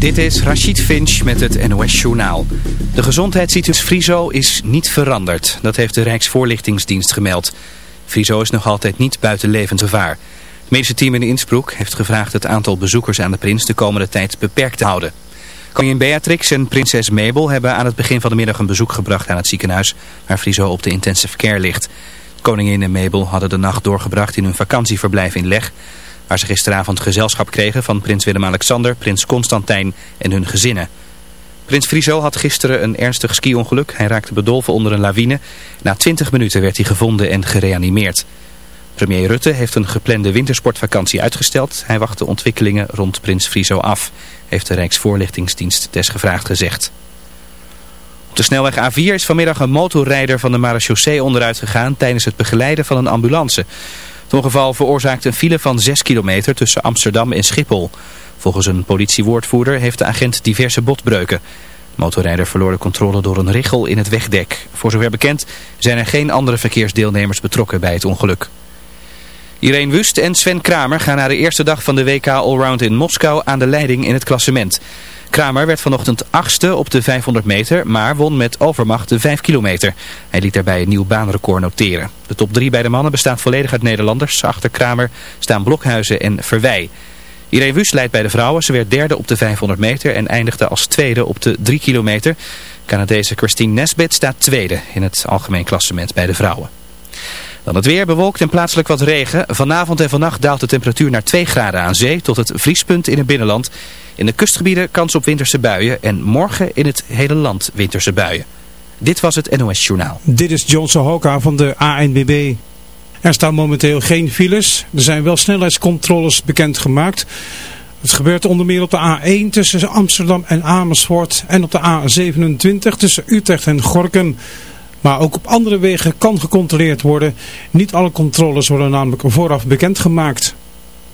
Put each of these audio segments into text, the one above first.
Dit is Rachid Finch met het NOS Journaal. De gezondheidssituatie Friso is niet veranderd. Dat heeft de Rijksvoorlichtingsdienst gemeld. Friso is nog altijd niet buiten levensgevaar. Het medische team in Innsbruck heeft gevraagd het aantal bezoekers aan de prins de komende tijd beperkt te houden. Koningin Beatrix en prinses Mabel hebben aan het begin van de middag een bezoek gebracht aan het ziekenhuis waar Friso op de intensive care ligt. Koningin en Mabel hadden de nacht doorgebracht in hun vakantieverblijf in Leg waar ze gisteravond gezelschap kregen van prins Willem-Alexander, prins Constantijn en hun gezinnen. Prins Friso had gisteren een ernstig ski-ongeluk. Hij raakte bedolven onder een lawine. Na 20 minuten werd hij gevonden en gereanimeerd. Premier Rutte heeft een geplande wintersportvakantie uitgesteld. Hij wacht de ontwikkelingen rond prins Friso af, heeft de Rijksvoorlichtingsdienst desgevraagd gezegd. Op de snelweg A4 is vanmiddag een motorrijder van de marechaussee onderuit gegaan tijdens het begeleiden van een ambulance. Het ongeval veroorzaakte een file van 6 kilometer tussen Amsterdam en Schiphol. Volgens een politiewoordvoerder heeft de agent diverse botbreuken. De motorrijder verloor de controle door een richel in het wegdek. Voor zover bekend zijn er geen andere verkeersdeelnemers betrokken bij het ongeluk. Irene Wust en Sven Kramer gaan na de eerste dag van de WK Allround in Moskou aan de leiding in het klassement. Kramer werd vanochtend achtste op de 500 meter, maar won met overmacht de 5 kilometer. Hij liet daarbij een nieuw baanrecord noteren. De top 3 bij de mannen bestaat volledig uit Nederlanders. Achter Kramer staan Blokhuizen en Verwij. Irene Wust leidt bij de vrouwen. Ze werd derde op de 500 meter en eindigde als tweede op de 3 kilometer. Canadese Christine Nesbitt staat tweede in het algemeen klassement bij de vrouwen. Dan het weer bewolkt en plaatselijk wat regen. Vanavond en vannacht daalt de temperatuur naar 2 graden aan zee tot het vriespunt in het binnenland. In de kustgebieden kans op winterse buien en morgen in het hele land winterse buien. Dit was het NOS Journaal. Dit is John Sohoka van de ANBB. Er staan momenteel geen files. Er zijn wel snelheidscontroles bekendgemaakt. Het gebeurt onder meer op de A1 tussen Amsterdam en Amersfoort en op de A27 tussen Utrecht en Gorkum. Maar ook op andere wegen kan gecontroleerd worden. Niet alle controles worden namelijk vooraf bekendgemaakt.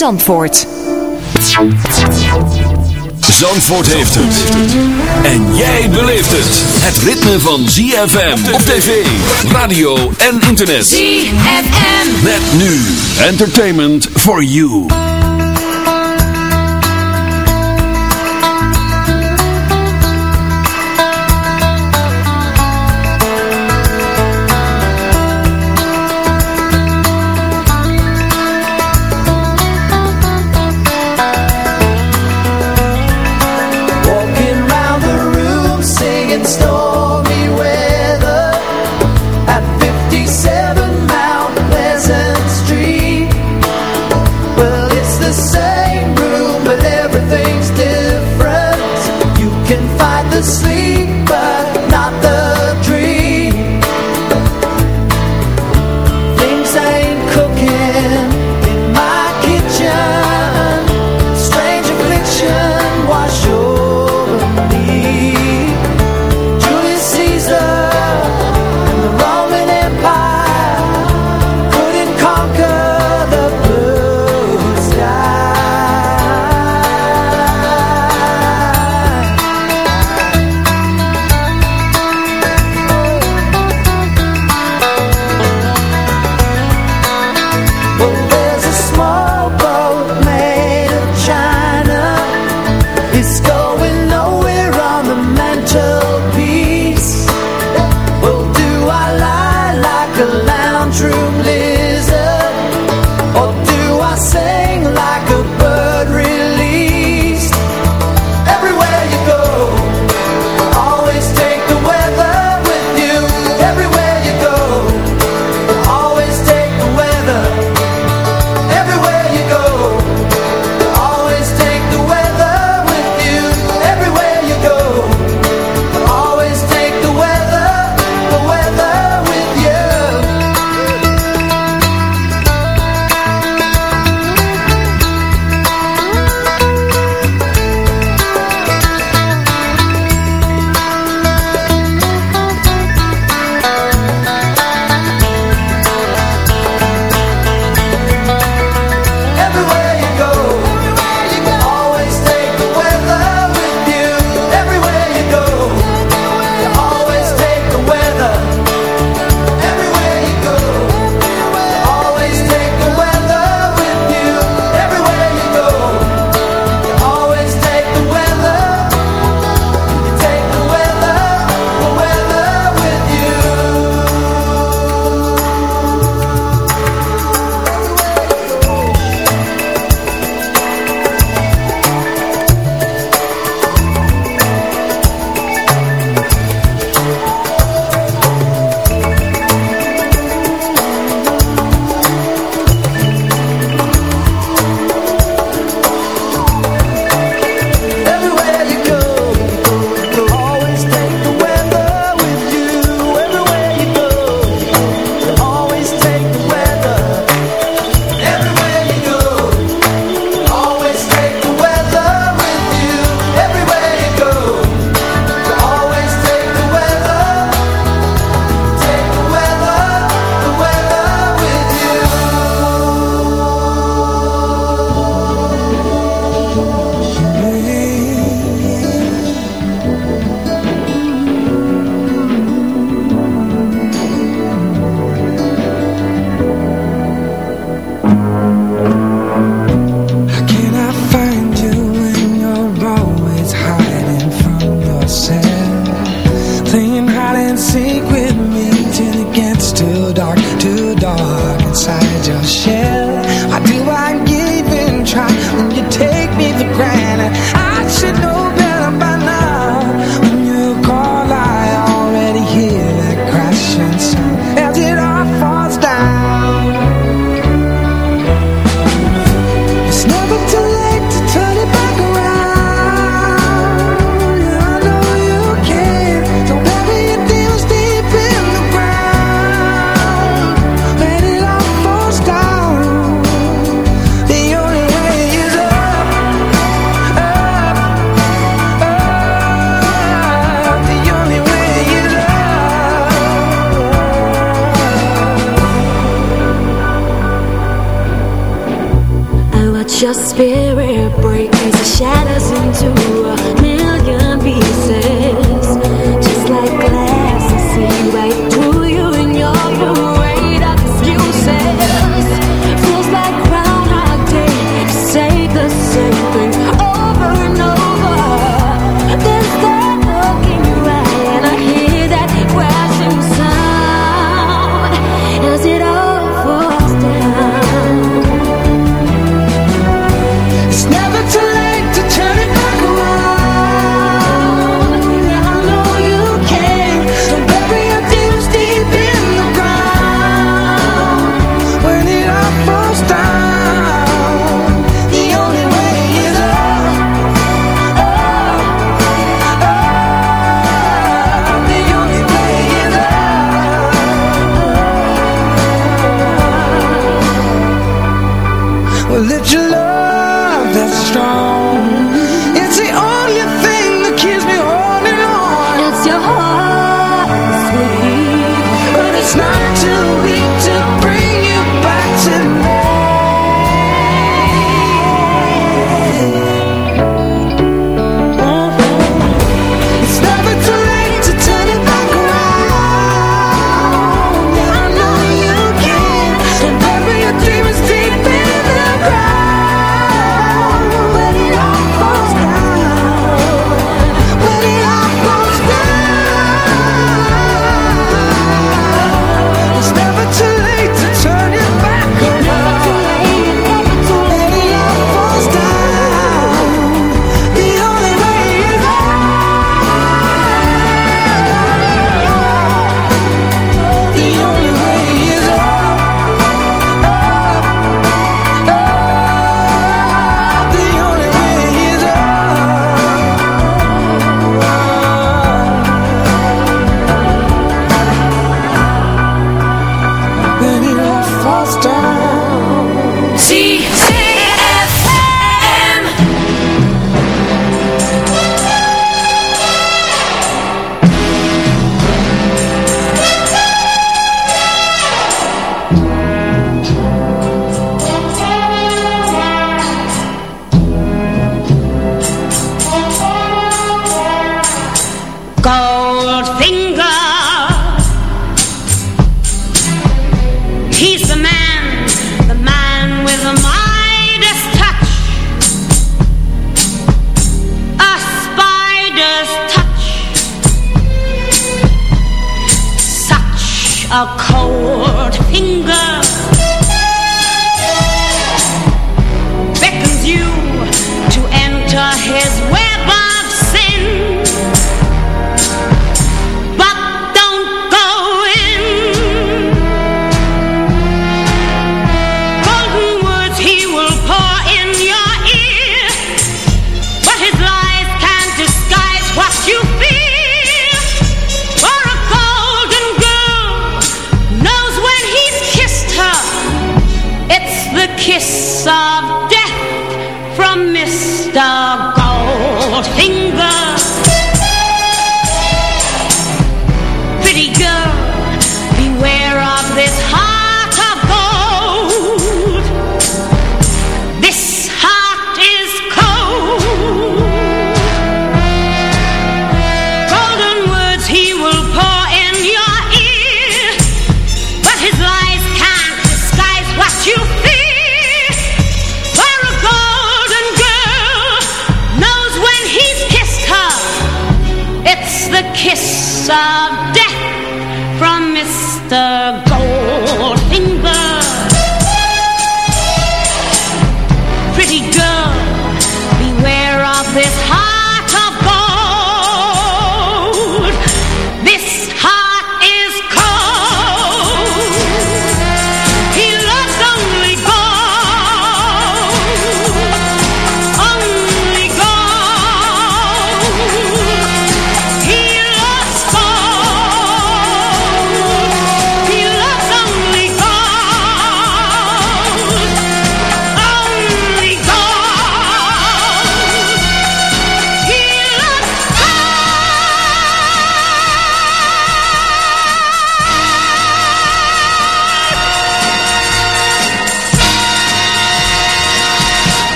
Zandvoort. Zandvoort heeft het. En jij beleeft het. Het ritme van ZFM op tv, radio en internet. ZFM. Met nu. Entertainment for you.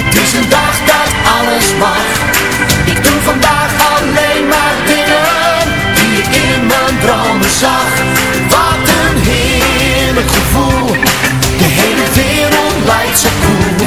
Het is een dag dat alles mag. Ik doe vandaag alleen maar dingen die ik in mijn dromen zag. Wat een heerlijk gevoel. De hele wereld lijkt zo. Cool.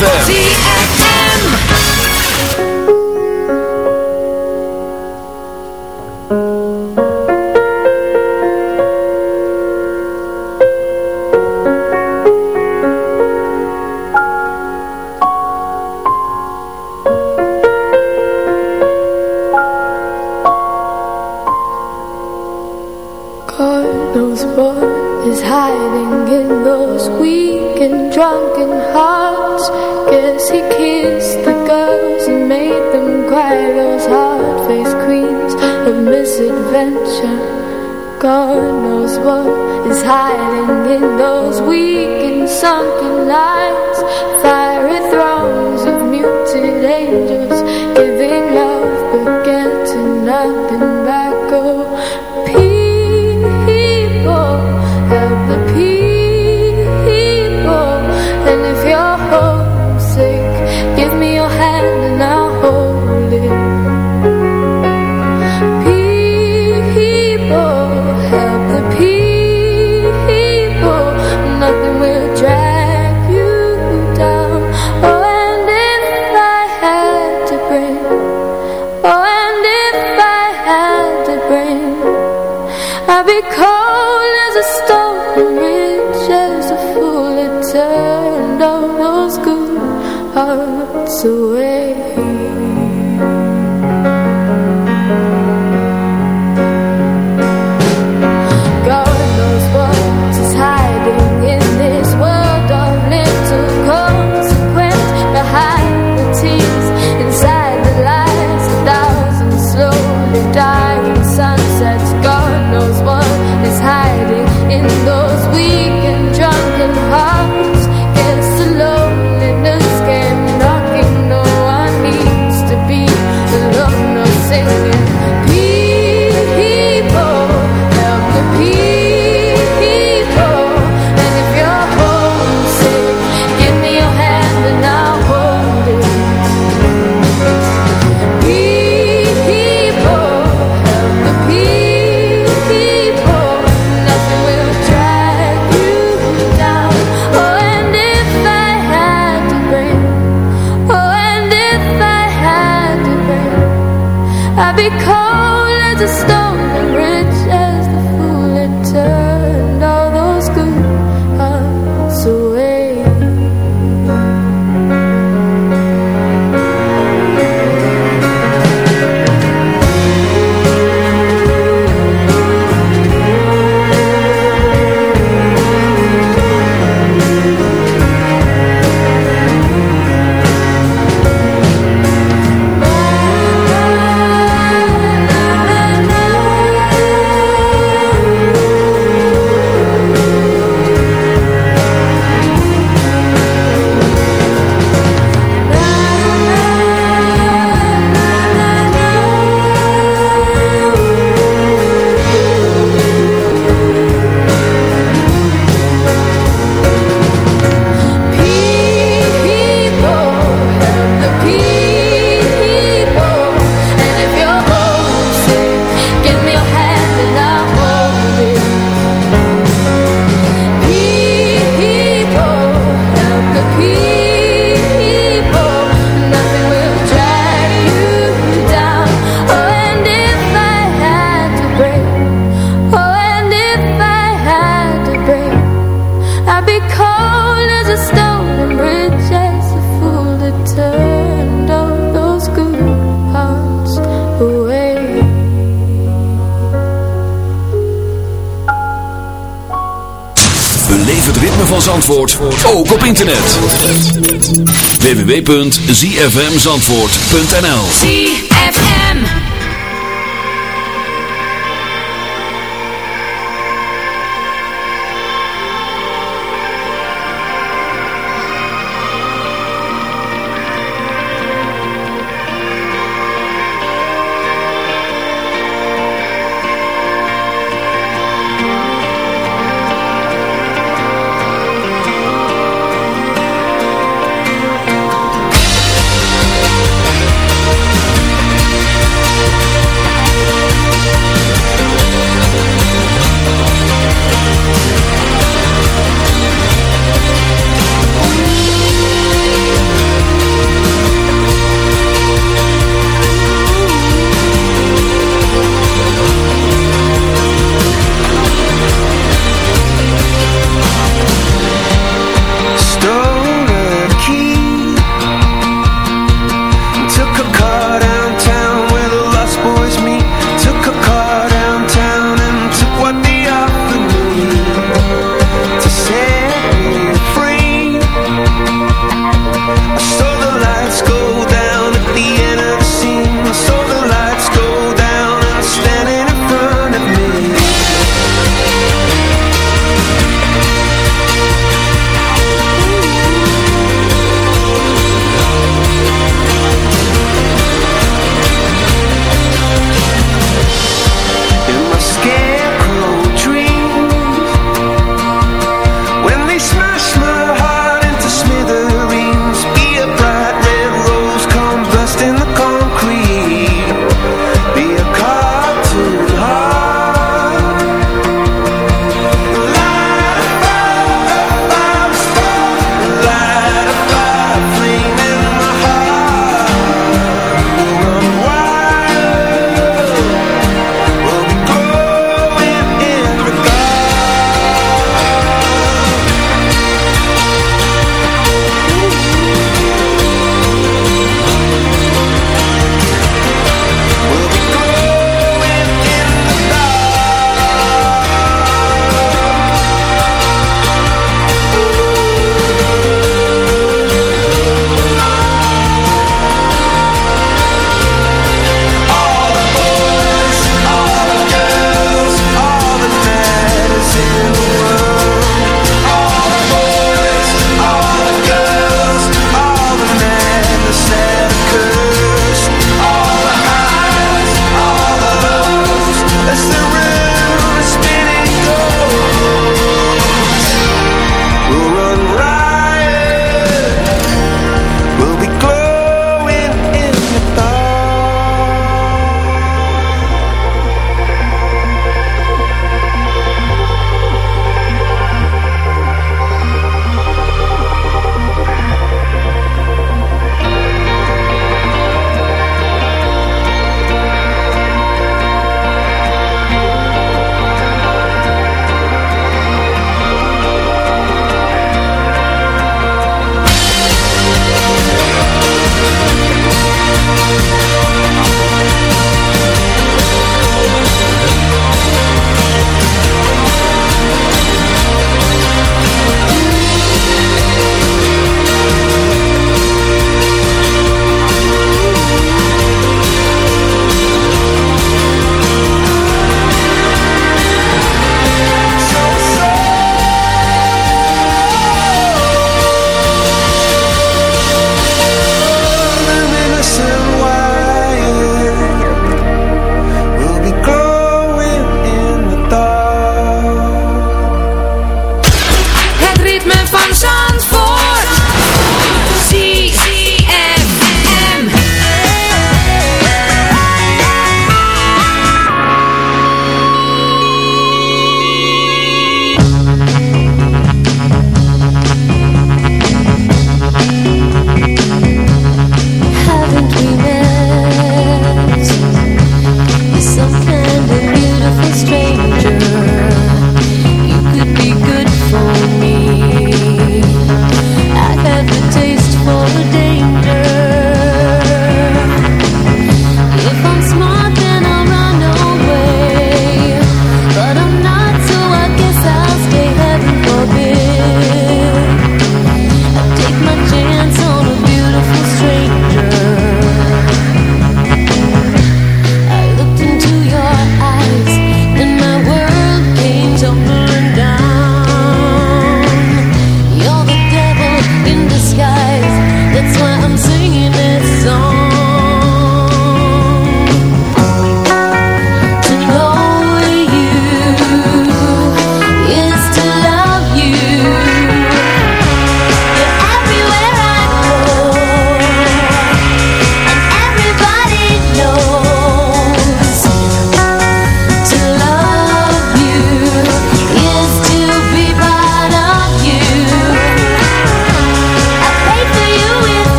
ZFM. www.zfmzandvoort.nl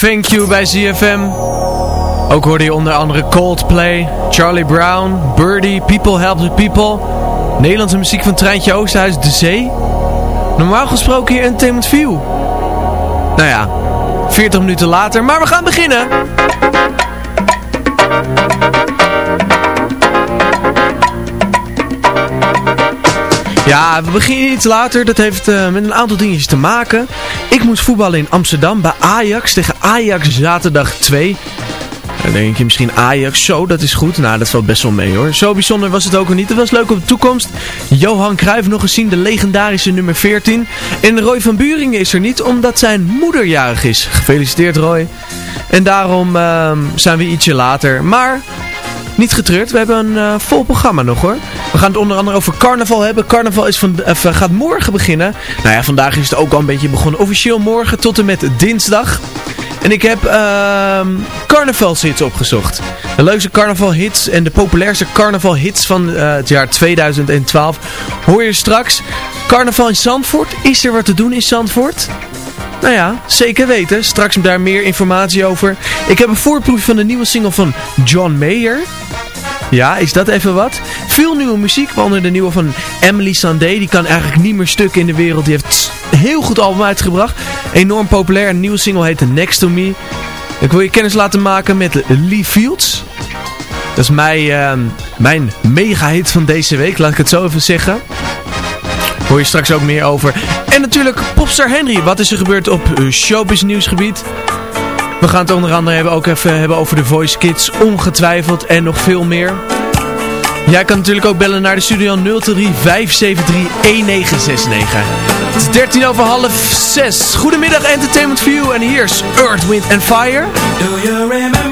Thank You bij ZFM. Ook hoorde je onder andere Coldplay, Charlie Brown, Birdie, People Help the People. Nederlandse muziek van Treintje Oosterhuis, De Zee. Normaal gesproken hier Entertainment View. Nou ja, 40 minuten later, maar we gaan beginnen. Ja, we beginnen iets later. Dat heeft eh, met een aantal dingetjes te maken. Ik moest voetballen in Amsterdam bij Ajax tegen Ajax zaterdag 2. Dan denk je misschien Ajax, zo, dat is goed. Nou, dat valt best wel mee hoor. Zo bijzonder was het ook al niet. Het was leuk op de toekomst. Johan Cruijff nog eens zien, de legendarische nummer 14. En Roy van Buringen is er niet, omdat zijn moeder jarig is. Gefeliciteerd Roy. En daarom ehm, zijn we ietsje later. Maar niet getreurd, we hebben een eh, vol programma nog hoor. Gaan het onder andere over carnaval hebben. Carnaval is van, eh, gaat morgen beginnen. Nou ja, vandaag is het ook al een beetje begonnen. Officieel morgen tot en met dinsdag. En ik heb ehm carnavalshits opgezocht. De leukste carnavalhits en de populairste carnavalhits van eh, het jaar 2012 hoor je straks. Carnaval in Zandvoort. Is er wat te doen in Zandvoort? Nou ja, zeker weten. Straks daar meer informatie over. Ik heb een voorproef van de nieuwe single van John Mayer. Ja, is dat even wat? Veel nieuwe muziek, waaronder de nieuwe van Emily Sandé. Die kan eigenlijk niet meer stuk in de wereld. Die heeft heel goed album uitgebracht. Enorm populair. Een nieuwe single heet Next To Me. Ik wil je kennis laten maken met Lee Fields. Dat is mijn, ehm, mijn mega hit van deze week, laat ik het zo even zeggen. Hoor je straks ook meer over. En natuurlijk Popstar Henry. Wat is er gebeurd op showbiz nieuwsgebied? We gaan het onder andere hebben, ook even hebben over de Voice Kids. Ongetwijfeld en nog veel meer. Jij kan natuurlijk ook bellen naar de studio 023 573 1969. Het is 13 over half 6. Goedemiddag Entertainment View. En hier is Earth, Wind and Fire. Do you remember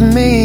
me.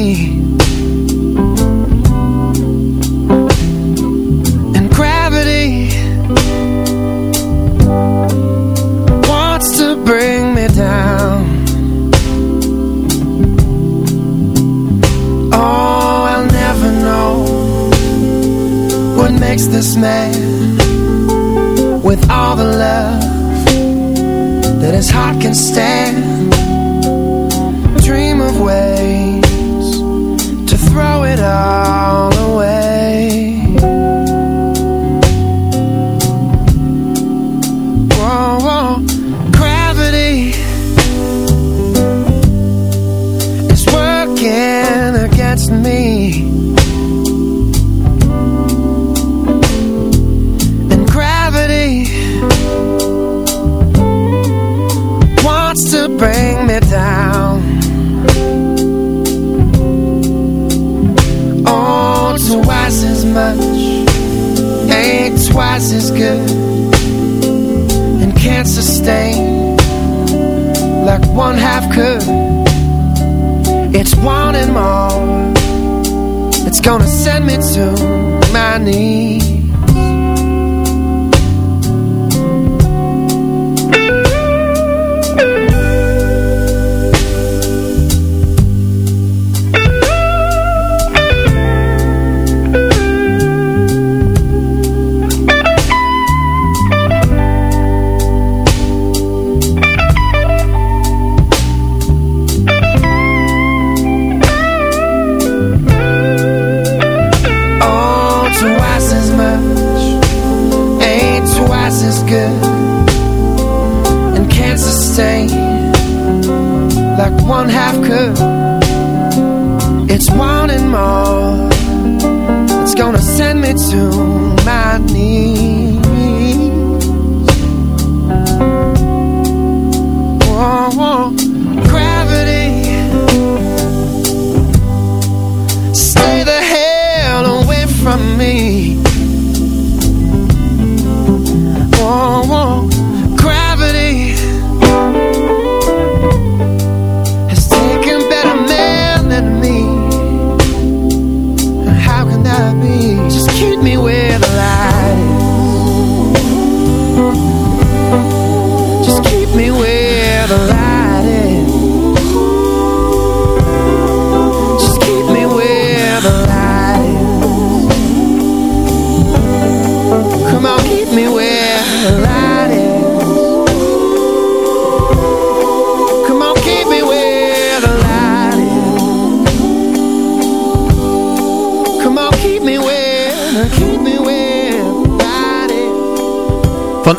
One half cup. It's wanting more. It's gonna send me to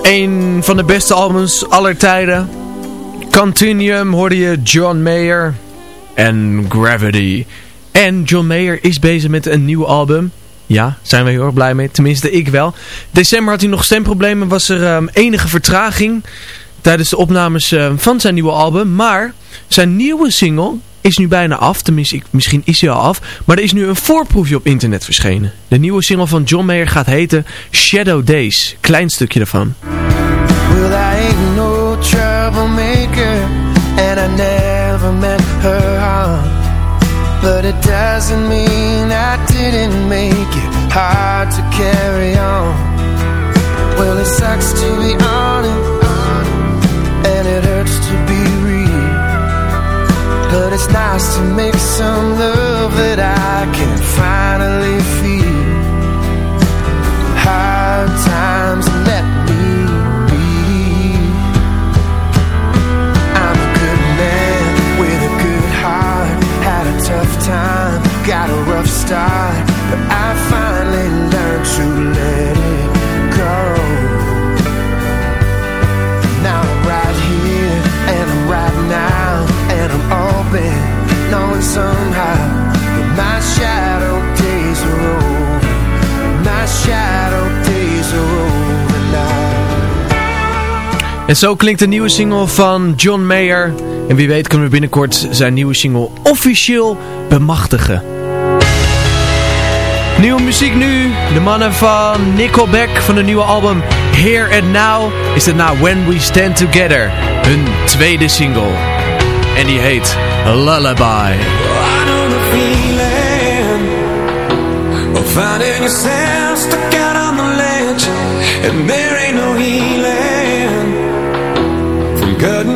een van de beste albums aller tijden. Continuum hoorde je John Mayer en Gravity. En John Mayer is bezig met een nieuw album. Ja, zijn we heel erg blij mee. Tenminste, ik wel. December had hij nog stemproblemen. Was er ehm, enige vertraging tijdens de opnames ehm, van zijn nieuwe album. Maar zijn nieuwe single is nu bijna af. Tenminste, ik, misschien is hij al af. Maar er is nu een voorproefje op internet verschenen. De nieuwe single van John Mayer gaat heten Shadow Days. Klein stukje ervan. Well, I ain't no troublemaker, and I never meant her harm. But it doesn't mean I didn't make it hard to carry on. Well, it sucks to be honest, But it's nice to make some love that I can finally feel. Hard times let me be. I'm a good man with a good heart. Had a tough time, got a rough start, En zo klinkt de nieuwe single van John Mayer. En wie weet kunnen we binnenkort zijn nieuwe single officieel bemachtigen. Nieuwe muziek nu. De mannen van Nickelback van de nieuwe album Here and Now is het nou When We Stand Together. Hun tweede single. En die heet Lullaby. Finding yourself stuck on the ledge, and Good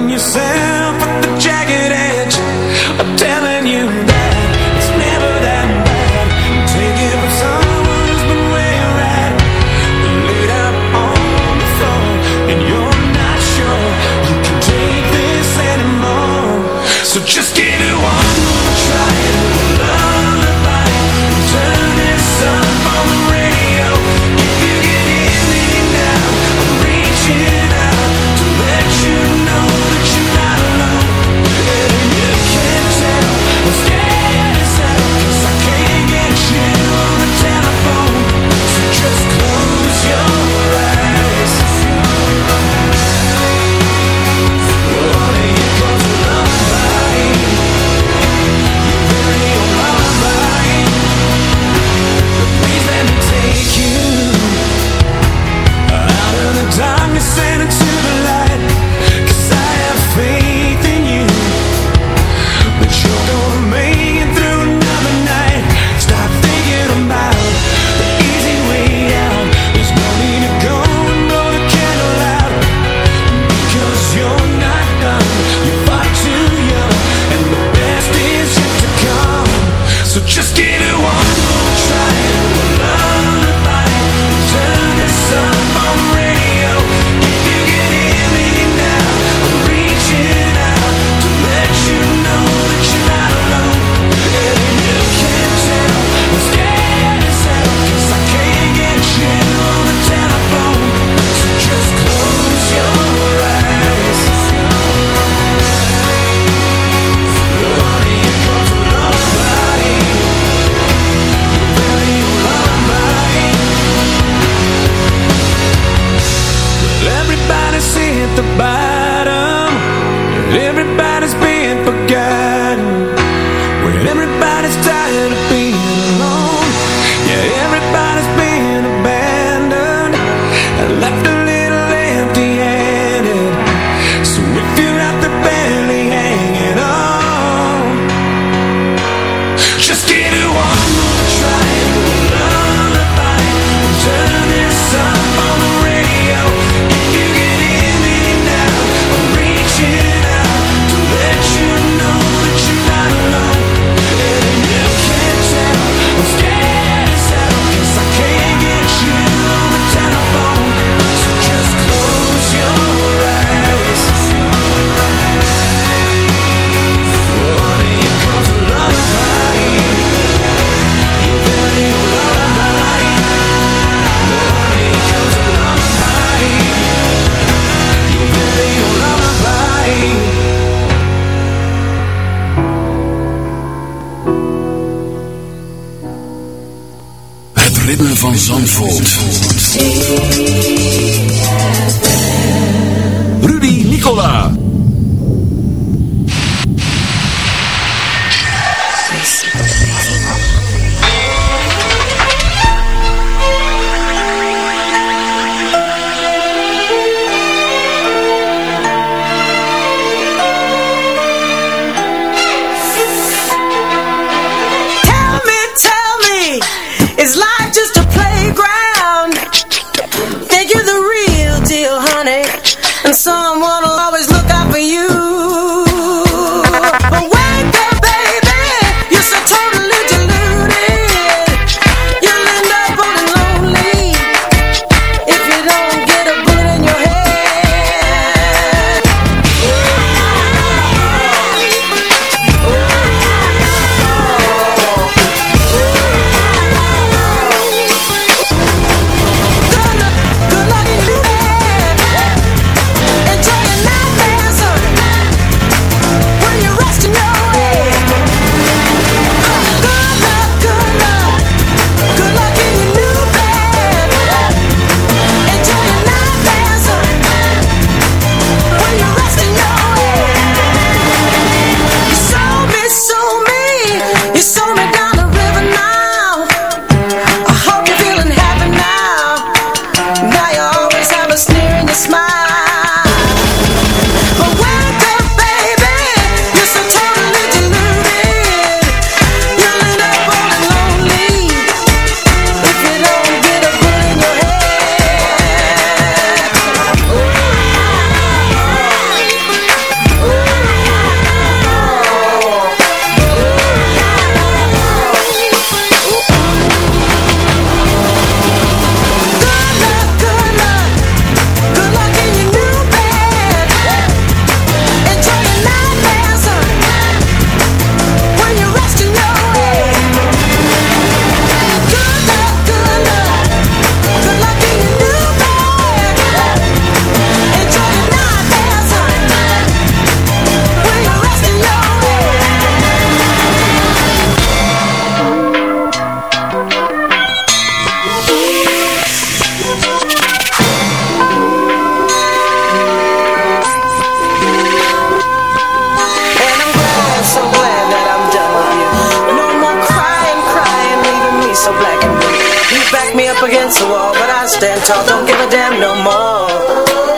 against the wall, but I stand tall. Don't give a damn no more.